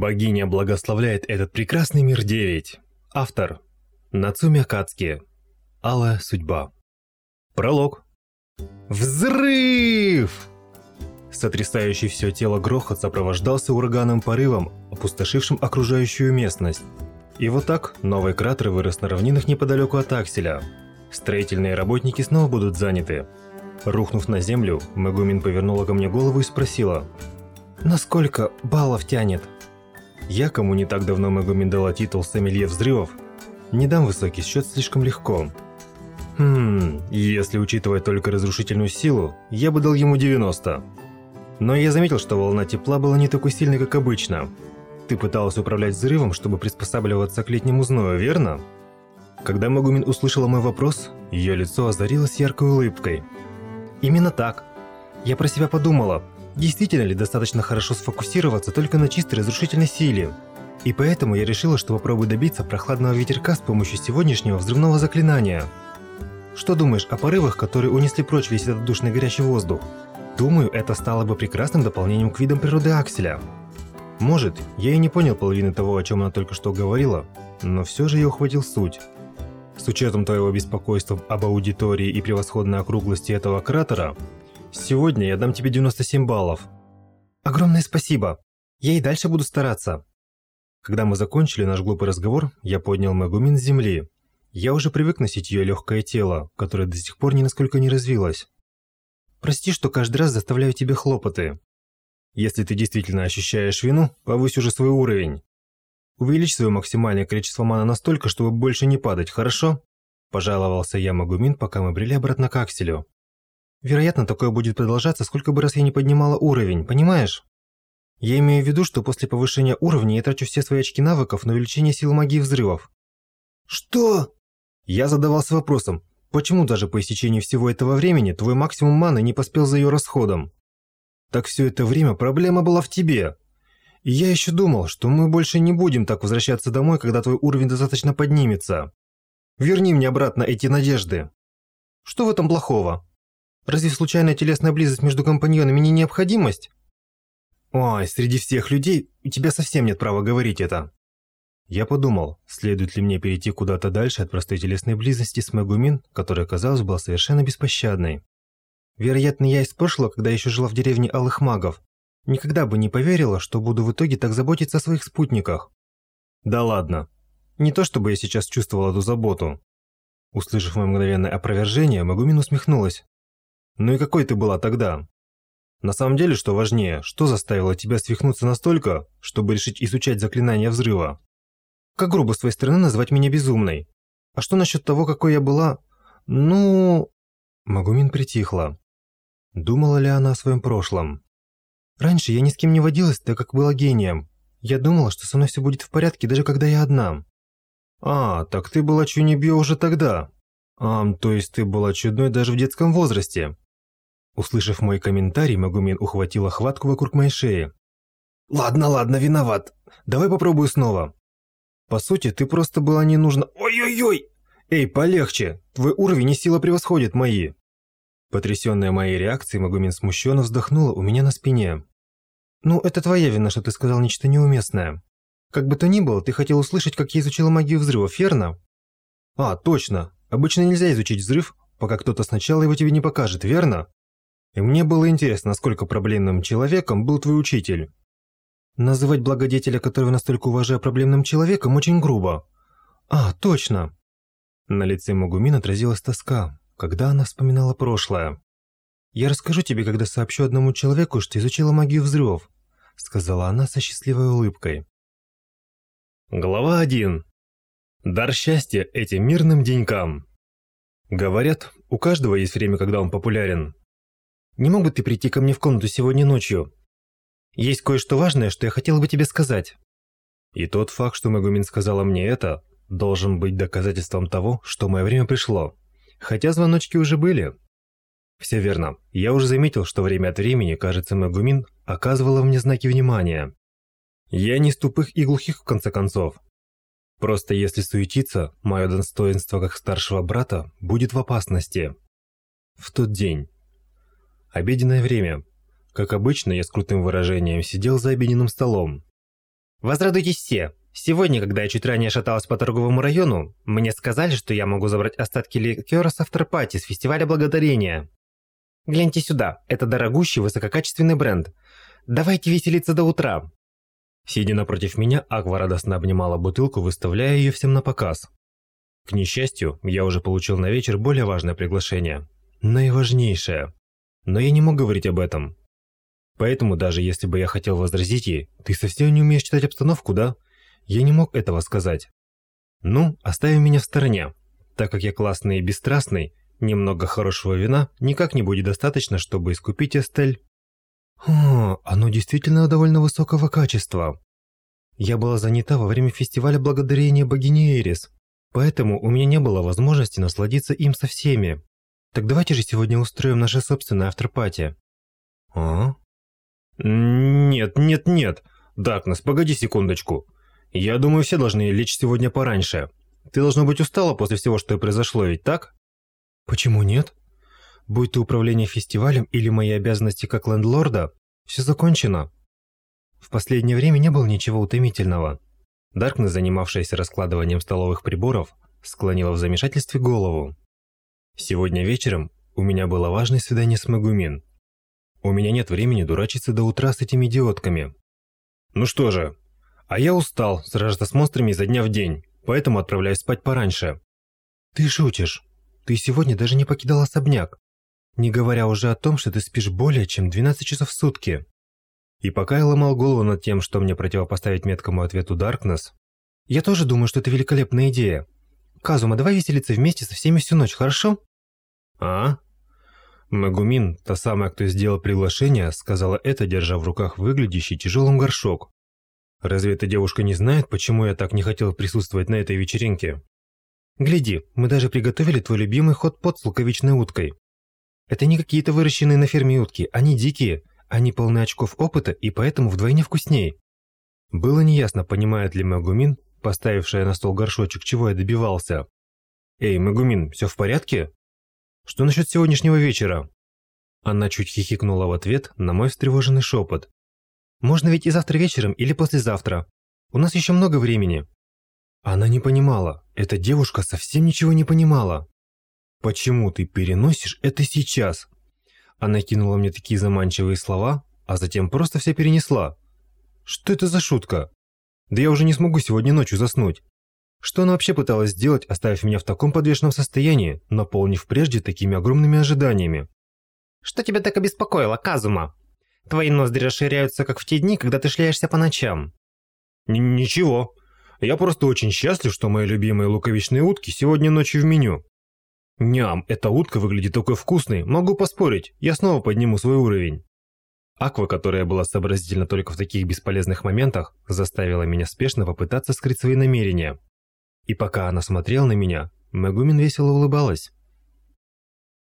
Богиня благословляет этот прекрасный мир 9. Автор. Нацуми Акацки. Алая судьба. Пролог. Взрыв! Сотрясающий все тело грохот сопровождался ураганным порывом, опустошившим окружающую местность. И вот так новый кратер вырос на равнинах неподалеку от Акселя. Строительные работники снова будут заняты. Рухнув на землю, Мегумин повернула ко мне голову и спросила. «Насколько баллов тянет?» Я, кому не так давно Мегумин дала титул «Сомелье взрывов», не дам высокий счет слишком легко. Хм, если учитывать только разрушительную силу, я бы дал ему 90. Но я заметил, что волна тепла была не такой сильной, как обычно. Ты пыталась управлять взрывом, чтобы приспосабливаться к летнему зною, верно? Когда Магумин услышала мой вопрос, ее лицо озарилось яркой улыбкой. Именно так. Я про себя подумала, действительно ли достаточно хорошо сфокусироваться только на чистой разрушительной силе. И поэтому я решила, что попробую добиться прохладного ветерка с помощью сегодняшнего взрывного заклинания. Что думаешь о порывах, которые унесли прочь весь этот душный горячий воздух? Думаю, это стало бы прекрасным дополнением к видам природы Акселя. Может, я и не понял половины того, о чем она только что говорила, но все же я ухватил суть. С учетом твоего беспокойства об аудитории и превосходной округлости этого кратера, сегодня я дам тебе 97 баллов. Огромное спасибо. Я и дальше буду стараться. Когда мы закончили наш глупый разговор, я поднял Мегумин с земли. Я уже привык носить ее легкое тело, которое до сих пор ни насколько не развилось. Прости, что каждый раз заставляю тебе хлопоты. Если ты действительно ощущаешь вину, повысь уже свой уровень. Увеличь свое максимальное количество мана настолько, чтобы больше не падать, хорошо? Пожаловался я Магумин, пока мы брели обратно к Акселю. Вероятно, такое будет продолжаться, сколько бы раз я не поднимала уровень, понимаешь? Я имею в виду, что после повышения уровня я трачу все свои очки навыков на увеличение сил магии взрывов. Что? Я задавался вопросом, почему даже по истечении всего этого времени твой максимум маны не поспел за ее расходом? Так все это время проблема была в тебе. И я еще думал, что мы больше не будем так возвращаться домой, когда твой уровень достаточно поднимется. Верни мне обратно эти надежды. Что в этом плохого? Разве случайная телесная близость между компаньонами не необходимость? Ой, среди всех людей у тебя совсем нет права говорить это. Я подумал, следует ли мне перейти куда-то дальше от простой телесной близости с Мегумин, которая, казалось, была совершенно беспощадной. Вероятно, я из прошлого, когда еще жила в деревне Алых Магов, Никогда бы не поверила, что буду в итоге так заботиться о своих спутниках. Да ладно. Не то чтобы я сейчас чувствовала эту заботу. Услышав мое мгновенное опровержение, Магумин усмехнулась. Ну и какой ты была тогда? На самом деле, что важнее, что заставило тебя свихнуться настолько, чтобы решить изучать заклинание взрыва? Как грубо с твоей стороны назвать меня безумной. А что насчет того, какой я была? Ну... Магумин притихла. Думала ли она о своем прошлом? Раньше я ни с кем не водилась, так как была гением. Я думала, что со мной все будет в порядке, даже когда я одна. А, так ты была Чунибио уже тогда. А, то есть ты была чудной даже в детском возрасте. Услышав мой комментарий, Магумин ухватила хватку вокруг моей шеи. Ладно, ладно, виноват. Давай попробую снова. По сути, ты просто была не нужна... Ой-ой-ой! Эй, полегче! Твой уровень и сила превосходят мои. Потрясённая моей реакцией, Магумин смущенно вздохнула у меня на спине. «Ну, это твоя вина, что ты сказал нечто неуместное. Как бы то ни было, ты хотел услышать, как я изучила магию взрывов, верно?» «А, точно. Обычно нельзя изучить взрыв, пока кто-то сначала его тебе не покажет, верно?» И мне было интересно, насколько проблемным человеком был твой учитель. Называть благодетеля, которого настолько уважаю проблемным человеком, очень грубо. А, точно. На лице Магумин отразилась тоска когда она вспоминала прошлое. «Я расскажу тебе, когда сообщу одному человеку, что изучила магию взрывов», сказала она со счастливой улыбкой. Глава 1. Дар счастья этим мирным денькам. Говорят, у каждого есть время, когда он популярен. Не мог бы ты прийти ко мне в комнату сегодня ночью? Есть кое-что важное, что я хотела бы тебе сказать. И тот факт, что Магумин сказала мне это, должен быть доказательством того, что мое время пришло. Хотя звоночки уже были. Все верно. Я уже заметил, что время от времени, кажется, Магумин оказывала мне знаки внимания. Я не из тупых и глухих, в конце концов. Просто если суетиться, мое достоинство как старшего брата будет в опасности. В тот день. Обеденное время. Как обычно, я с крутым выражением сидел за обеденным столом. Возрадуйтесь все. Сегодня, когда я чуть ранее шаталась по торговому району, мне сказали, что я могу забрать остатки ликера с авторпати с фестиваля Благодарения. Гляньте сюда, это дорогущий высококачественный бренд. Давайте веселиться до утра. Сидя напротив меня, Аква радостно обнимала бутылку, выставляя ее всем на показ. К несчастью, я уже получил на вечер более важное приглашение. Наиважнейшее. Но я не мог говорить об этом. Поэтому даже если бы я хотел возразить ей, ты совсем не умеешь читать обстановку, да? Я не мог этого сказать. Ну, оставим меня в стороне. Так как я классный и бесстрастный, немного хорошего вина никак не будет достаточно, чтобы искупить Эстель. О, оно действительно довольно высокого качества. Я была занята во время фестиваля благодарения богине Эрис, поэтому у меня не было возможности насладиться им со всеми. Так давайте же сегодня устроим наше собственное авторпати. А? Нет, нет, нет. Даркнесс, погоди секундочку. Я думаю, все должны лечь сегодня пораньше. Ты должно быть устала после всего, что произошло, ведь так? Почему нет? Будь то управление фестивалем или мои обязанности как лендлорда, все закончено. В последнее время не было ничего утомительного. Даркнесс, занимавшаяся раскладыванием столовых приборов, склонила в замешательстве голову. Сегодня вечером у меня было важное свидание с Магумин. У меня нет времени дурачиться до утра с этими идиотками. Ну что же, а я устал сражаться с монстрами изо дня в день, поэтому отправляюсь спать пораньше. Ты шутишь. Ты сегодня даже не покидал особняк. Не говоря уже о том, что ты спишь более чем 12 часов в сутки. И пока я ломал голову над тем, что мне противопоставить меткому ответу Даркнесс, я тоже думаю, что это великолепная идея. Казума, давай веселиться вместе со всеми всю ночь, хорошо? А? Магумин, та самая, кто сделал приглашение, сказала это, держа в руках выглядящий тяжелым горшок, Разве эта девушка не знает, почему я так не хотел присутствовать на этой вечеринке? Гляди, мы даже приготовили твой любимый хот-пот с луковичной уткой. Это не какие-то выращенные на ферме утки, они дикие, они полны очков опыта и поэтому вдвойне вкусней. Было неясно, понимает ли Магумин, поставившая на стол горшочек, чего я добивался. «Эй, Магумин, все в порядке? Что насчет сегодняшнего вечера?» Она чуть хихикнула в ответ на мой встревоженный шепот. Можно ведь и завтра вечером или послезавтра. У нас еще много времени». Она не понимала. Эта девушка совсем ничего не понимала. «Почему ты переносишь это сейчас?» Она кинула мне такие заманчивые слова, а затем просто все перенесла. «Что это за шутка? Да я уже не смогу сегодня ночью заснуть». Что она вообще пыталась сделать, оставив меня в таком подвешенном состоянии, наполнив прежде такими огромными ожиданиями? «Что тебя так обеспокоило, Казума?» Твои ноздри расширяются, как в те дни, когда ты шляешься по ночам. Н Ничего. Я просто очень счастлив, что мои любимые луковичные утки сегодня ночью в меню. Ням, эта утка выглядит такой вкусной, могу поспорить, я снова подниму свой уровень. Аква, которая была сообразительна только в таких бесполезных моментах, заставила меня спешно попытаться скрыть свои намерения. И пока она смотрела на меня, Мегумин весело улыбалась.